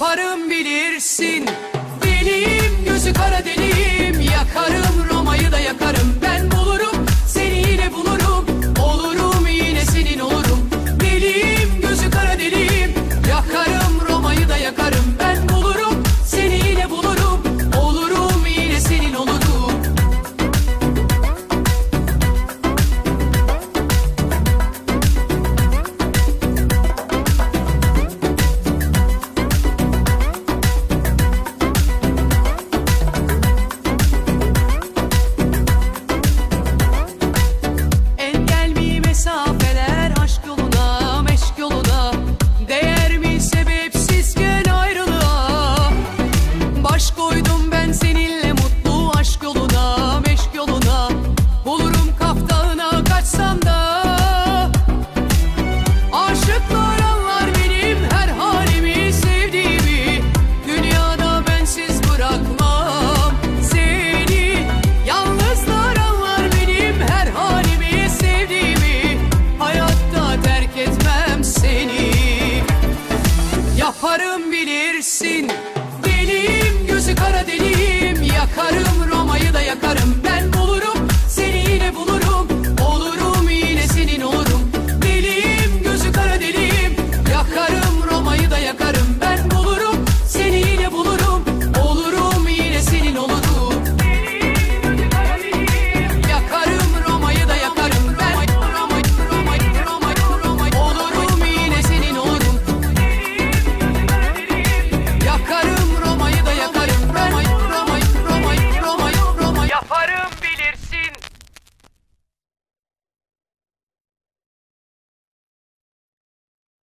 Yaparım Yaparım